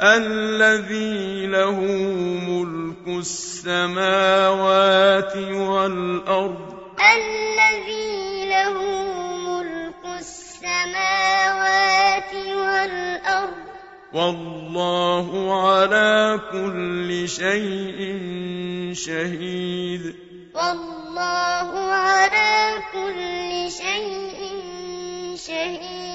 الَّذِي لَهُ مُلْكُ السَّمَاوَاتِ وَالْأَرْضِ. الَّذِي لَهُ مُلْكُ السَّمَاوَاتِ وَالْأَرْضِ ۚ. وَاللَّهُ عَلَىٰ كُلِّ شَيْءٍ شَهِيدٌ. وَاللَّهُ عَلَىٰ كُلِّ شَيْءٍ شَهِيدٌ.